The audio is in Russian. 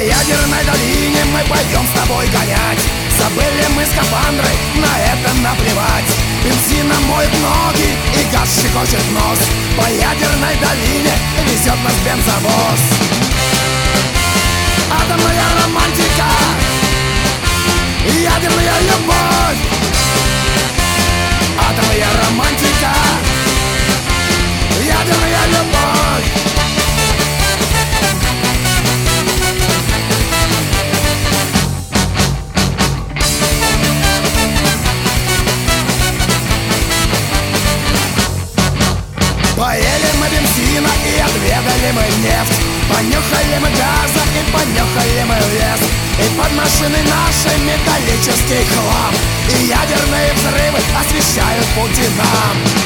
ядерной долине мы пойдем с тобой гонять. Забыли мы скафандры, на это наплевать. Бензином моют ноги и газ щекочет нос. По ядерной долине везет нас бензовоз мы бензина и отведали мы нефть. Понюхали мы газа и понюхали мы лес. И под машиной нашей металлический хлам. И ядерные взрывы освещают пути нам